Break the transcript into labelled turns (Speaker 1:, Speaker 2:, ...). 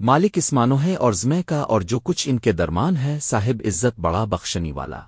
Speaker 1: مالک اسمانو ہے اور زمے کا اور جو کچھ ان کے درمان ہے، صاحب عزت بڑا بخشنی والا۔